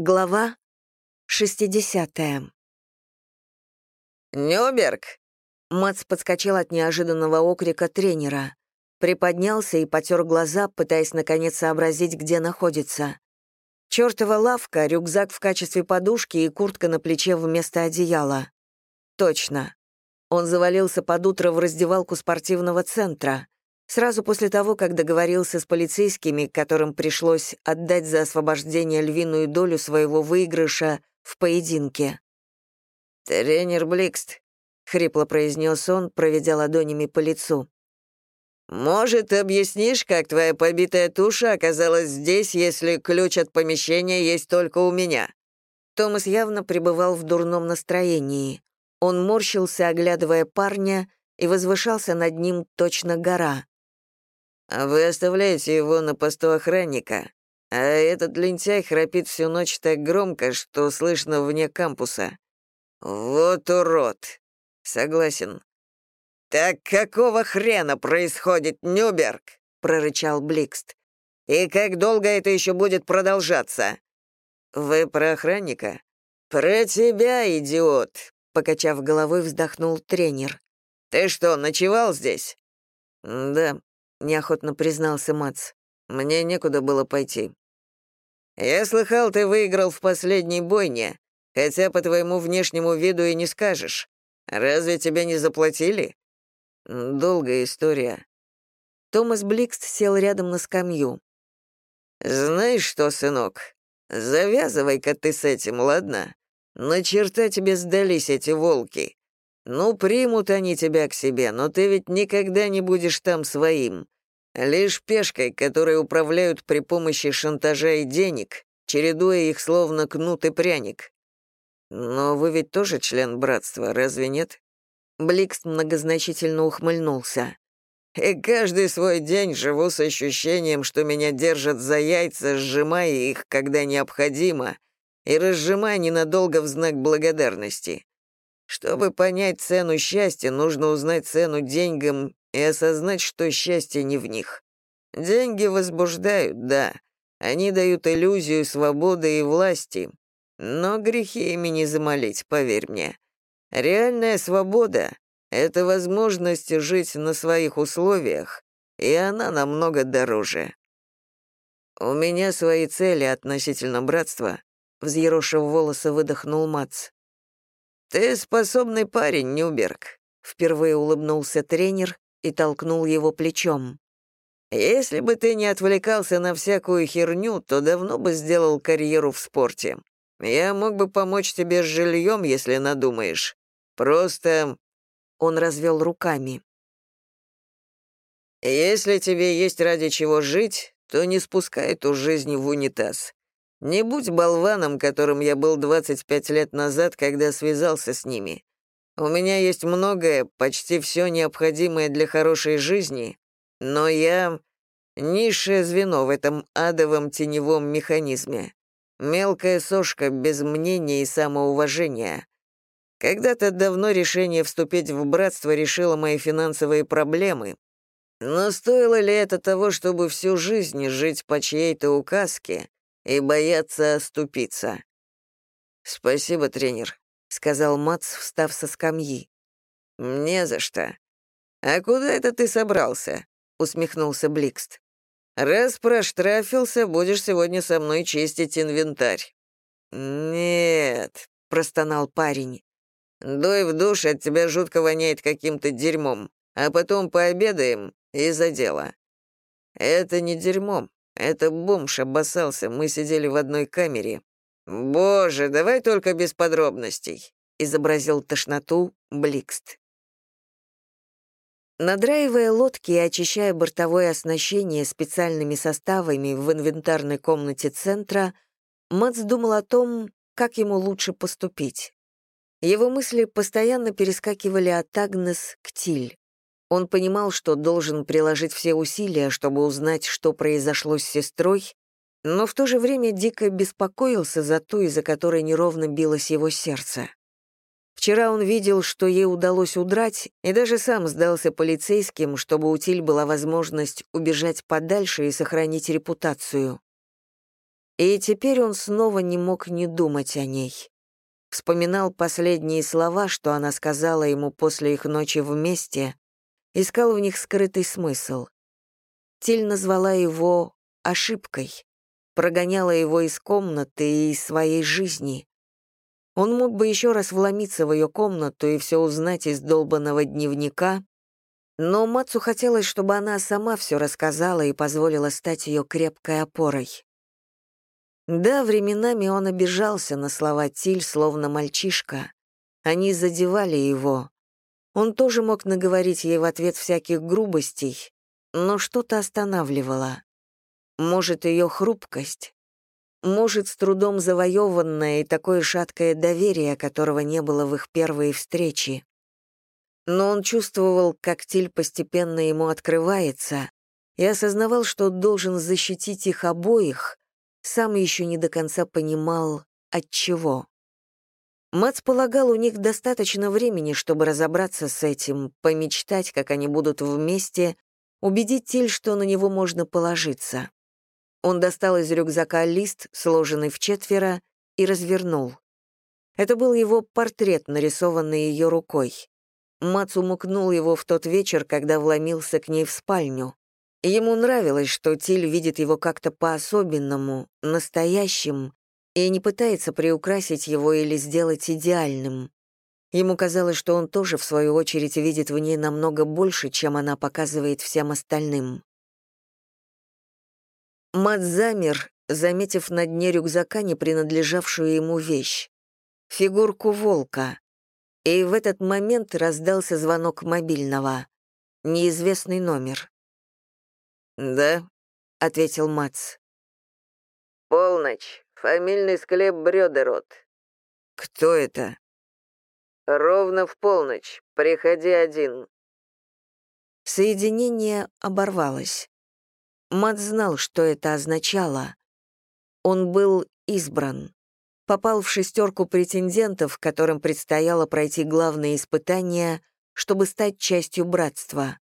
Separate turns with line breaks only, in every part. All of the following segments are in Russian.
Глава 60.
«Нюберг!»
Мац подскочил от неожиданного окрика тренера. Приподнялся и потер глаза, пытаясь наконец сообразить, где находится. Чёртова лавка, рюкзак в качестве подушки и куртка на плече вместо одеяла. Точно. Он завалился под утро в раздевалку спортивного центра. Сразу после того, как договорился с полицейскими, которым пришлось отдать за освобождение львиную долю своего выигрыша в поединке.
«Тренер Бликст», — хрипло произнес он, проведя ладонями по лицу. «Может, объяснишь, как твоя побитая туша оказалась здесь, если ключ от помещения есть только у меня?»
Томас явно пребывал в дурном настроении. Он морщился, оглядывая парня, и возвышался над ним точно гора.
А вы оставляете его на посту охранника, а этот лентяй храпит всю ночь так громко, что слышно вне кампуса. Вот урод. Согласен. Так какого хрена происходит, Нюберг? прорычал Бликст. И как долго это еще будет продолжаться? Вы про охранника? Про тебя, идиот, покачав головой, вздохнул тренер. Ты что, ночевал здесь? Да, — неохотно признался Мац. «Мне некуда было пойти». «Я слыхал, ты выиграл в последней бойне, хотя по твоему внешнему виду и не скажешь. Разве тебе не заплатили?» «Долгая история».
Томас Бликст сел рядом на скамью.
«Знаешь что, сынок, завязывай-ка ты с этим, ладно? На черта тебе сдались эти волки. Ну, примут они тебя к себе, но ты ведь никогда не будешь там своим. Лишь пешкой, которой управляют при помощи шантажа и денег, чередуя их словно кнут и пряник. Но вы ведь тоже член братства, разве нет?
Бликс многозначительно ухмыльнулся.
И каждый свой день живу с ощущением, что меня держат за яйца, сжимая их, когда необходимо, и разжимая ненадолго в знак благодарности. Чтобы понять цену счастья, нужно узнать цену деньгам и осознать, что счастье не в них. Деньги возбуждают, да. Они дают иллюзию свободы и власти. Но грехи ими не замолить, поверь мне. Реальная свобода — это возможность жить на своих условиях, и она намного дороже. У меня свои цели относительно братства, взъерошив волосы, выдохнул Мац. «Ты способный парень, Нюберг», — впервые улыбнулся тренер и толкнул его плечом. «Если бы ты не отвлекался на всякую херню, то давно бы сделал карьеру в спорте. Я мог бы помочь тебе с жильем, если надумаешь. Просто...» Он развел руками. «Если тебе есть ради чего жить, то не спускай эту жизнь в унитаз. Не будь болваном, которым я был 25 лет назад, когда связался с ними. У меня есть многое, почти все необходимое для хорошей жизни, но я — низшее звено в этом адовом теневом механизме. Мелкая сошка без мнения и самоуважения. Когда-то давно решение вступить в братство решило мои финансовые проблемы. Но стоило ли это того, чтобы всю жизнь жить по чьей-то указке, и бояться оступиться. «Спасибо, тренер», — сказал Мац, встав со скамьи. «Не за что. А куда это ты собрался?» — усмехнулся Бликст. «Раз проштрафился, будешь сегодня со мной чистить инвентарь». «Нет», — простонал парень. «Дуй в душ, от тебя жутко воняет каким-то дерьмом, а потом пообедаем и за дело». «Это не дерьмом, это бомж обоссался, мы сидели в одной камере. Боже, давай только без подробностей, изобразил тошноту Бликст.
Надраивая лодки и очищая бортовое оснащение специальными составами в инвентарной комнате центра, Мац думал о том, как ему лучше поступить. Его мысли постоянно перескакивали от Агнес к Тиль. Он понимал, что должен приложить все усилия, чтобы узнать, что произошло с сестрой, но в то же время дико беспокоился за ту, из-за которой неровно билось его сердце. Вчера он видел, что ей удалось удрать, и даже сам сдался полицейским, чтобы у Тиль была возможность убежать подальше и сохранить репутацию. И теперь он снова не мог не думать о ней. Вспоминал последние слова, что она сказала ему после их ночи вместе, искал в них скрытый смысл. Тиль назвала его ошибкой, прогоняла его из комнаты и из своей жизни. Он мог бы еще раз вломиться в ее комнату и все узнать из долбанного дневника, но Мацу хотелось, чтобы она сама все рассказала и позволила стать ее крепкой опорой. Да, временами он обижался на слова Тиль, словно мальчишка. Они задевали его. Он тоже мог наговорить ей в ответ всяких грубостей, но что-то останавливало. Может, ее хрупкость? Может, с трудом завоеванное и такое шаткое доверие, которого не было в их первые встречи но он чувствовал, как Тиль постепенно ему открывается, и осознавал, что должен защитить их обоих, сам еще не до конца понимал, от чего. Мац полагал, у них достаточно времени, чтобы разобраться с этим, помечтать, как они будут вместе, убедить Тиль, что на него можно положиться. Он достал из рюкзака лист, сложенный в четверо, и развернул. Это был его портрет, нарисованный ее рукой. Мац умукнул его в тот вечер, когда вломился к ней в спальню. Ему нравилось, что Тиль видит его как-то по-особенному, настоящим, и не пытается приукрасить его или сделать идеальным. Ему казалось, что он тоже, в свою очередь, видит в ней намного больше, чем она показывает всем остальным. Мат замер, заметив на дне рюкзака не принадлежавшую ему вещь. Фигурку волка и в этот момент раздался звонок мобильного. Неизвестный номер.
«Да», —
ответил Мац.
«Полночь. Фамильный склеп Брёдерот».
«Кто это?»
«Ровно в полночь. Приходи один».
Соединение оборвалось. Мат знал, что это означало. Он был избран попал в шестерку претендентов, которым предстояло пройти главные испытания, чтобы стать частью братства.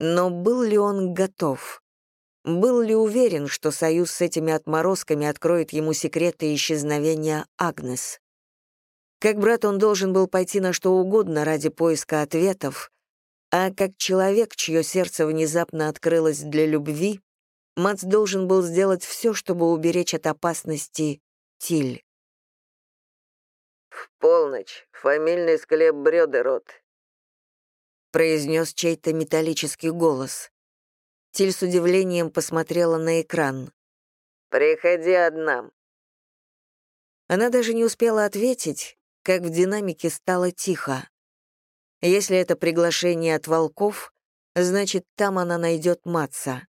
Но был ли он готов? Был ли уверен, что союз с этими отморозками откроет ему секреты исчезновения Агнес? Как брат он должен был пойти на что угодно ради поиска ответов, а как человек, чье сердце внезапно открылось для любви, Мац должен был сделать все, чтобы уберечь от опасности Тиль.
«В полночь. Фамильный склеп Брёдерот», —
произнес чей-то металлический голос. Тиль с удивлением посмотрела на экран.
«Приходи одна».
Она даже не успела ответить, как в динамике стало тихо. Если это приглашение от волков, значит, там она найдет Матца.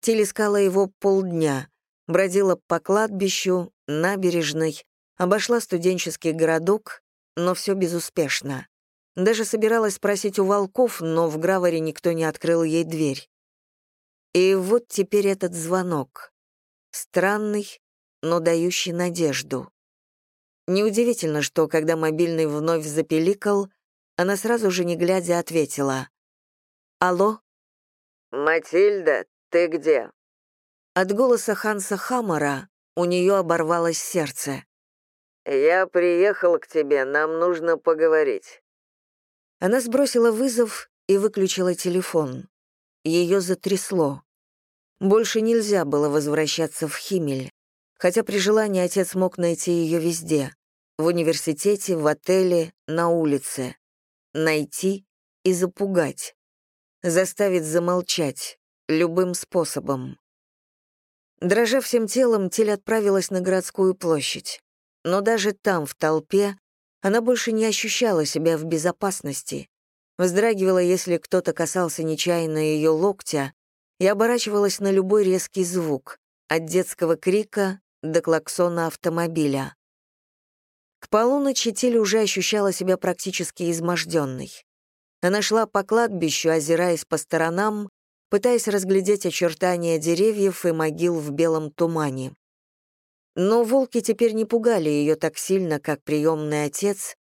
Тиль искала его полдня, бродила по кладбищу, набережной, Обошла студенческий городок, но все безуспешно. Даже собиралась спросить у волков, но в Граворе никто не открыл ей дверь. И вот теперь этот звонок. Странный, но дающий надежду. Неудивительно, что, когда мобильный вновь запеликал, она сразу же, не глядя, ответила. «Алло?»
«Матильда, ты где?»
От голоса Ханса Хаммера у нее оборвалось сердце.
«Я приехал к тебе, нам нужно поговорить».
Она сбросила вызов и выключила телефон. Ее затрясло. Больше нельзя было возвращаться в Химель, хотя при желании отец мог найти ее везде — в университете, в отеле, на улице. Найти и запугать. Заставить замолчать любым способом. Дрожа всем телом, Тель отправилась на городскую площадь но даже там, в толпе, она больше не ощущала себя в безопасности, вздрагивала, если кто-то касался нечаянно ее локтя, и оборачивалась на любой резкий звук, от детского крика до клаксона автомобиля. К полуночи Тиль уже ощущала себя практически изможденной. Она шла по кладбищу, озираясь по сторонам, пытаясь разглядеть очертания деревьев и могил в белом тумане. Но волки теперь не пугали ее так сильно, как приемный отец,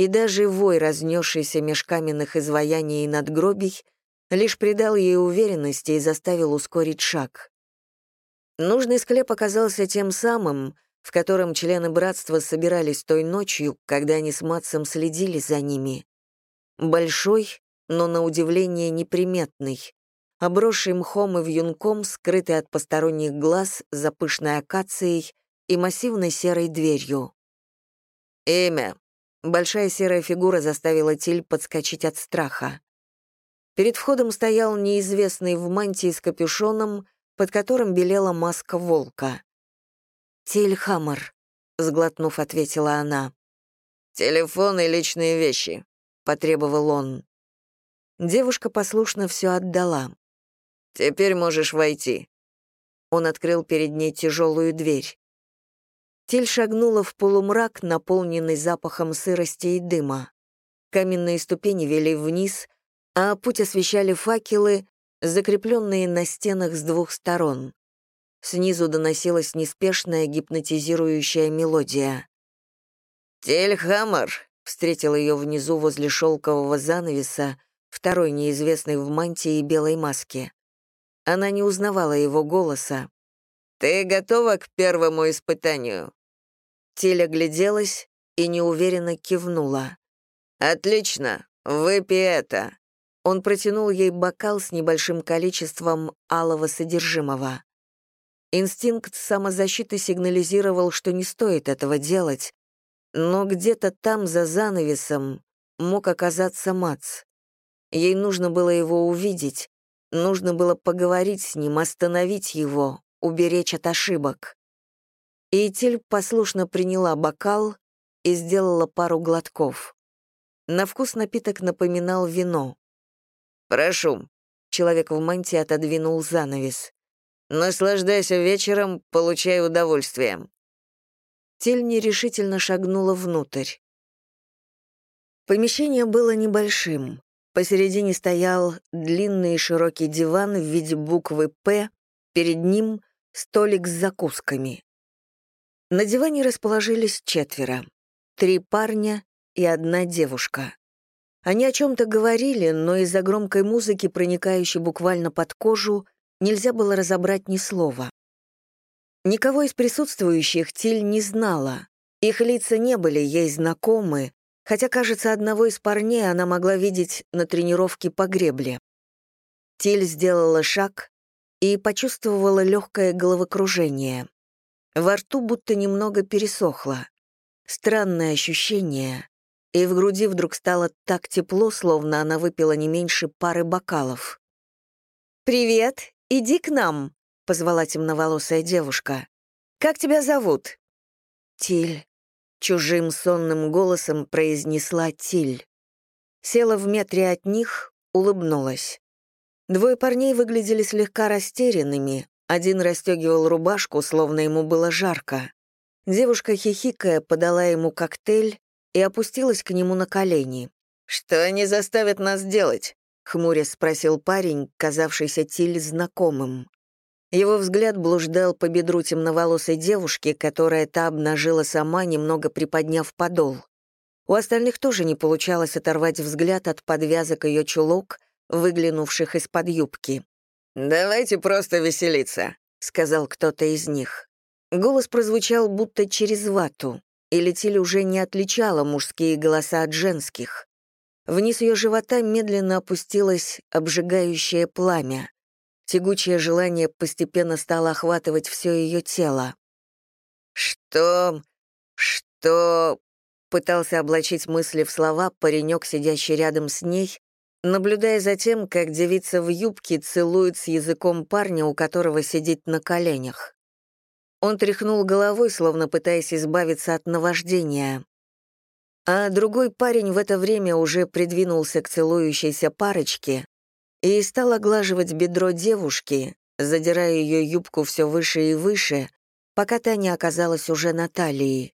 и даже вой, разнесшийся меж каменных изваяний и надгробий, лишь придал ей уверенности и заставил ускорить шаг. Нужный склеп оказался тем самым, в котором члены братства собирались той ночью, когда они с Матсом следили за ними. Большой, но на удивление неприметный, обросший мхом и вьюнком, скрытый от посторонних глаз за пышной акацией и массивной серой дверью. «Имя». Большая серая фигура заставила Тиль подскочить от страха. Перед входом стоял неизвестный в мантии с капюшоном, под которым белела маска волка. «Тиль Хаммер», — сглотнув, ответила она.
«Телефон и личные вещи», — потребовал он.
Девушка послушно все отдала.
«Теперь можешь войти».
Он открыл перед ней тяжелую дверь. Тиль шагнула в полумрак, наполненный запахом сырости и дыма. Каменные ступени вели вниз, а путь освещали факелы, закрепленные на стенах с двух сторон. Снизу доносилась неспешная гипнотизирующая мелодия.
«Тельхаммер!»
— встретил ее внизу возле шелкового занавеса, второй неизвестный в мантии и белой маске. Она не узнавала его голоса.
«Ты готова к первому испытанию?»
Тель огляделась и неуверенно кивнула.
«Отлично, выпей это».
Он протянул ей бокал с небольшим количеством алого содержимого. Инстинкт самозащиты сигнализировал, что не стоит этого делать, но где-то там, за занавесом, мог оказаться Мац. Ей нужно было его увидеть, нужно было поговорить с ним, остановить его, уберечь от ошибок. И Этель послушно приняла бокал и сделала пару глотков. На вкус напиток напоминал вино.
«Прошу», —
человек в мантии отодвинул занавес.
«Наслаждайся вечером, получай удовольствие».
Тель нерешительно шагнула внутрь. Помещение было небольшим. Посередине стоял длинный и широкий диван в виде буквы «П», перед ним — столик с закусками. На диване расположились четверо. Три парня и одна девушка. Они о чем-то говорили, но из-за громкой музыки, проникающей буквально под кожу, нельзя было разобрать ни слова. Никого из присутствующих Тиль не знала. Их лица не были ей знакомы, хотя, кажется, одного из парней она могла видеть на тренировке по гребле. Тиль сделала шаг и почувствовала легкое головокружение. Во рту будто немного пересохло. Странное ощущение, и в груди вдруг стало так тепло, словно она выпила не меньше пары бокалов. «Привет, иди к нам», — позвала темноволосая девушка. «Как тебя зовут?» «Тиль», — чужим сонным голосом произнесла Тиль. Села в метре от них, улыбнулась. Двое парней выглядели слегка растерянными, один расстегивал рубашку, словно ему было жарко. Девушка, хихикая, подала ему коктейль и опустилась к нему на колени.
«Что они заставят нас делать?»
— хмурясь спросил парень, казавшийся Тиль знакомым. Его взгляд блуждал по бедру темноволосой девушки, которая та обнажила сама, немного приподняв подол. У остальных тоже не получалось оторвать взгляд от подвязок ее чулок, выглянувших из-под юбки.
«Давайте просто веселиться», — сказал кто-то из них.
Голос прозвучал будто через вату, и Летиль уже не отличала мужские голоса от женских. Вниз ее живота медленно опустилось обжигающее пламя. Тягучее желание постепенно стало охватывать все ее тело.
«Что? Что?»
Пытался облачить мысли в слова паренек, сидящий рядом с ней, наблюдая за тем, как девица в юбке целует с языком парня, у которого сидит на коленях. Он тряхнул головой, словно пытаясь избавиться от наваждения. А другой парень в это время уже придвинулся к целующейся парочке и стал оглаживать бедро девушки, задирая ее юбку все выше и выше, пока та не оказалась уже на талии.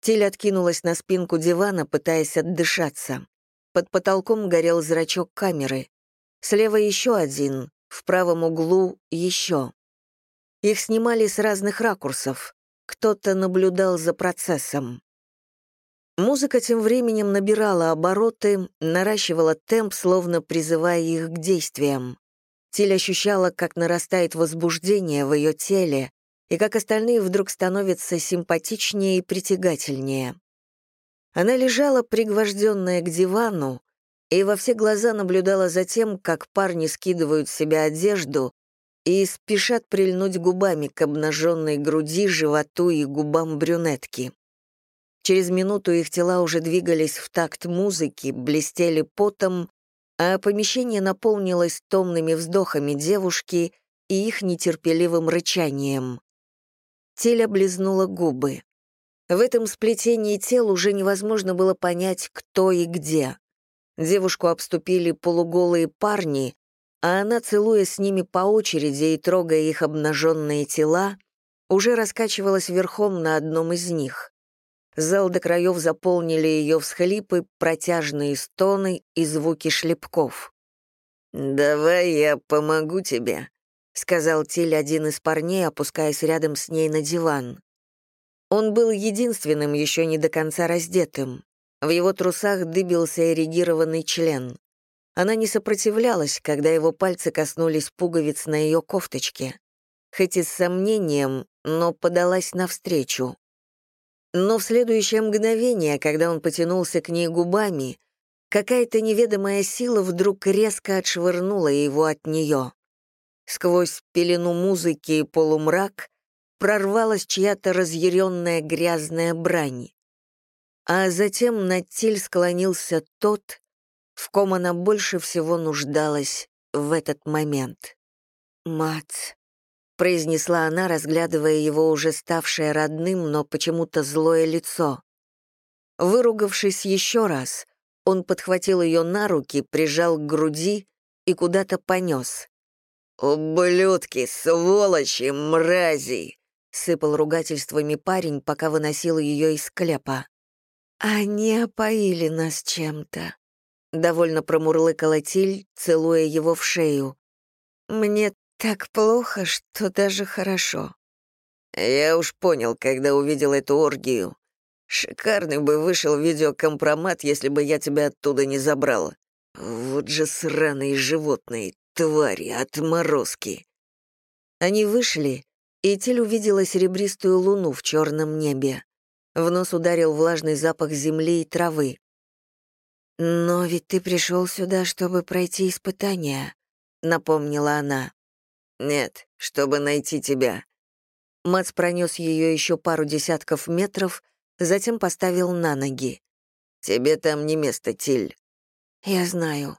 Тиль откинулась на спинку дивана, пытаясь отдышаться. Под потолком горел зрачок камеры. Слева еще один, в правом углу еще. Их снимали с разных ракурсов. Кто-то наблюдал за процессом. Музыка тем временем набирала обороты, наращивала темп, словно призывая их к действиям. Тиль ощущала, как нарастает возбуждение в ее теле, и как остальные вдруг становятся симпатичнее и притягательнее. Она лежала, пригвожденная к дивану, и во все глаза наблюдала за тем, как парни скидывают с себя одежду и спешат прильнуть губами к обнаженной груди, животу и губам брюнетки. Через минуту их тела уже двигались в такт музыки, блестели потом, а помещение наполнилось томными вздохами девушки и их нетерпеливым рычанием. Тель облизнула губы. В этом сплетении тел уже невозможно было понять, кто и где. Девушку обступили полуголые парни, а она, целуя с ними по очереди и трогая их обнаженные тела, уже раскачивалась верхом на одном из них. Зал до краев заполнили ее всхлипы, протяжные стоны и звуки шлепков. «Давай я помогу тебе», — сказал Тиль один из парней, опускаясь рядом с ней на диван. Он был единственным еще не до конца раздетым. В его трусах дыбился эрегированный член. Она не сопротивлялась, когда его пальцы коснулись пуговиц на ее кофточке. Хоть и с сомнением, но подалась навстречу. Но в следующее мгновение, когда он потянулся к ней губами, какая-то неведомая сила вдруг резко отшвырнула его от нее. Сквозь пелену музыки и полумрак прорвалась чья-то разъяренная грязная брань. А затем над Тиль склонился тот, в ком она больше всего нуждалась в этот момент. «Мац», произнесла она, разглядывая его уже ставшее родным, но почему-то злое лицо. Выругавшись еще раз, он подхватил ее на руки, прижал к груди и куда-то понес. «Ублюдки, сволочи, мрази!» — сыпал ругательствами парень, пока выносил ее из склепа. «Они опоили нас чем-то», — довольно промурлыкала Тиль, целуя его в шею. «Мне так плохо, что даже хорошо. Я уж понял, когда увидел эту оргию. Шикарный бы вышел видеокомпромат, если бы я тебя оттуда не забрала. Вот же сраные животные, твари, отморозки. Они вышли, и Тель увидела серебристую луну в черном небе. В нос ударил влажный запах земли и травы. «Но ведь ты пришел сюда, чтобы пройти испытания», — напомнила она. «Нет, чтобы найти тебя». Мац пронес ее еще пару десятков метров, затем поставил на ноги. «Тебе там не место, Тиль». «Я знаю».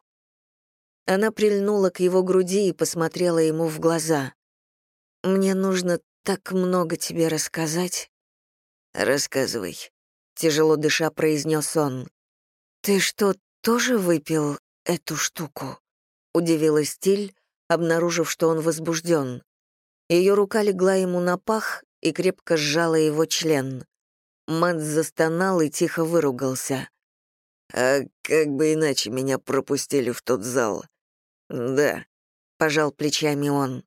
Она прильнула к его груди и посмотрела ему в глаза. «Мне нужно так много тебе рассказать». «Рассказывай», — тяжело дыша произнес он. «Ты что, тоже выпил эту штуку?» — удивилась Тиль, обнаружив, что он возбужден. Ее рука легла ему на пах и крепко сжала его член. Мат застонал и тихо выругался. «А как бы иначе меня пропустили в тот зал?» «Да», — пожал плечами он.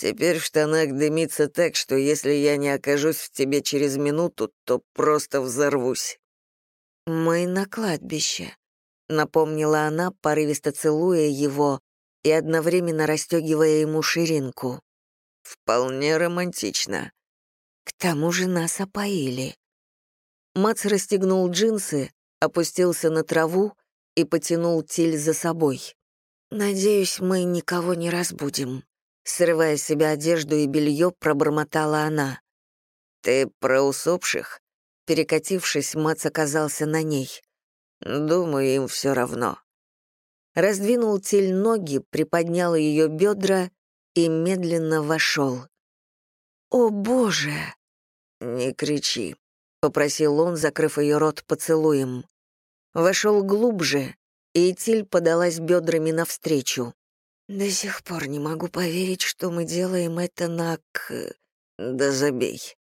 «Теперь в штанах дымится так, что если я не окажусь в тебе через минуту, то просто взорвусь». «Мы на кладбище», — напомнила она, порывисто целуя его, и одновременно расстегивая ему ширинку. «Вполне романтично». К тому же нас опоили. Мац расстегнул джинсы, опустился на траву и потянул Тиль за собой. «Надеюсь, мы никого не разбудим», — срывая с себя одежду и белье, пробормотала она. «Ты про усопших?» Перекатившись, Мац оказался на ней. «Думаю, им все равно раздвинул тель ноги, приподнял ее бедра и медленно вошел. «О, Боже!» «Не кричи», — попросил он, закрыв ее рот поцелуем. Вошел глубже, и Тиль подалась бедрами навстречу. «До сих пор не могу поверить, что мы делаем это на к...» «Да забей».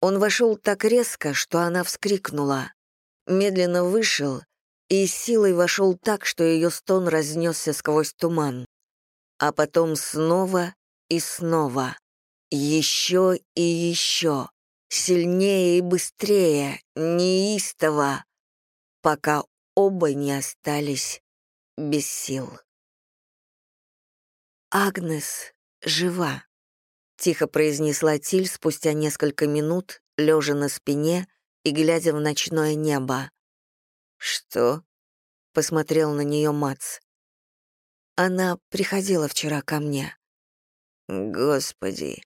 Он вошел так резко, что она вскрикнула. Медленно вышел и силой вошел так, что ее стон разнесся сквозь туман. А потом снова и снова. Еще и еще. Сильнее и быстрее, неистово, пока оба не остались без сил. Агнес жива», — тихо произнесла Тиль спустя несколько минут, лежа на спине и глядя в ночное небо.
«Что?» — посмотрел на нее Мац.
«Она приходила вчера ко мне».
«Господи!»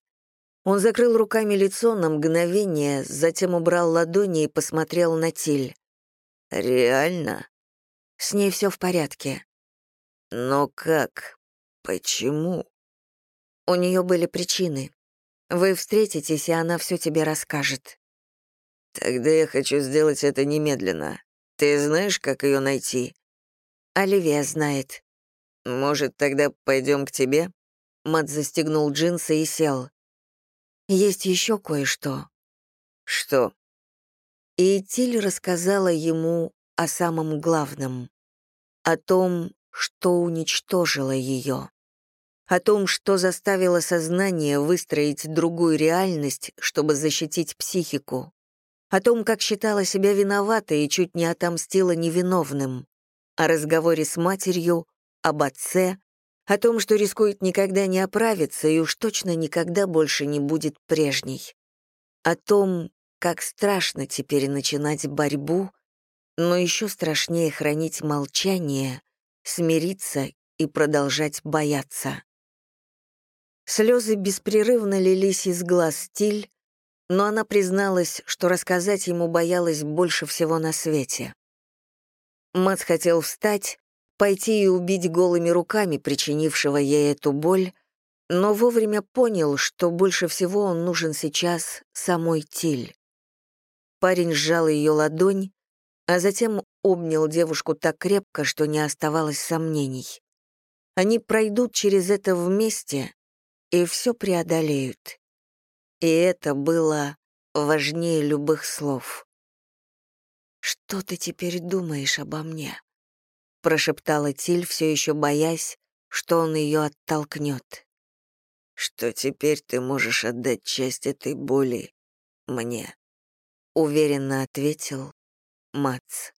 Он закрыл руками лицо на мгновение, затем убрал ладони и посмотрел на Тиль.
«Реально?»
«С ней все в порядке».
«Но как? Почему?»
«У нее были причины. Вы встретитесь, и она все тебе расскажет».
«Тогда я хочу сделать это немедленно. Ты знаешь, как ее найти?»
«Оливия знает».
«Может, тогда пойдем к тебе?»
Мат застегнул джинсы и сел. Есть еще кое-что».
«Что?»
И Тиль рассказала ему о самом главном. О том, что уничтожило ее. О том, что заставило сознание выстроить другую реальность, чтобы защитить психику. О том, как считала себя виноватой и чуть не отомстила невиновным. О разговоре с матерью, об отце, о том, что рискует никогда не оправиться и уж точно никогда больше не будет прежней. О том, как страшно теперь начинать борьбу, но еще страшнее хранить молчание, смириться и продолжать бояться. Слезы беспрерывно лились из глаз Тиль, но она призналась, что рассказать ему боялась больше всего на свете. Мат хотел встать, пойти и убить голыми руками причинившего ей эту боль, но вовремя понял, что больше всего он нужен сейчас самой Тиль. Парень сжал ее ладонь, а затем обнял девушку так крепко, что не оставалось сомнений. Они пройдут через это вместе и все преодолеют. И это было важнее любых слов. «Что ты теперь думаешь обо мне?» прошептала Тиль, все еще боясь, что он ее оттолкнет.
«Что теперь ты можешь отдать часть этой боли мне?»
— уверенно ответил Мац.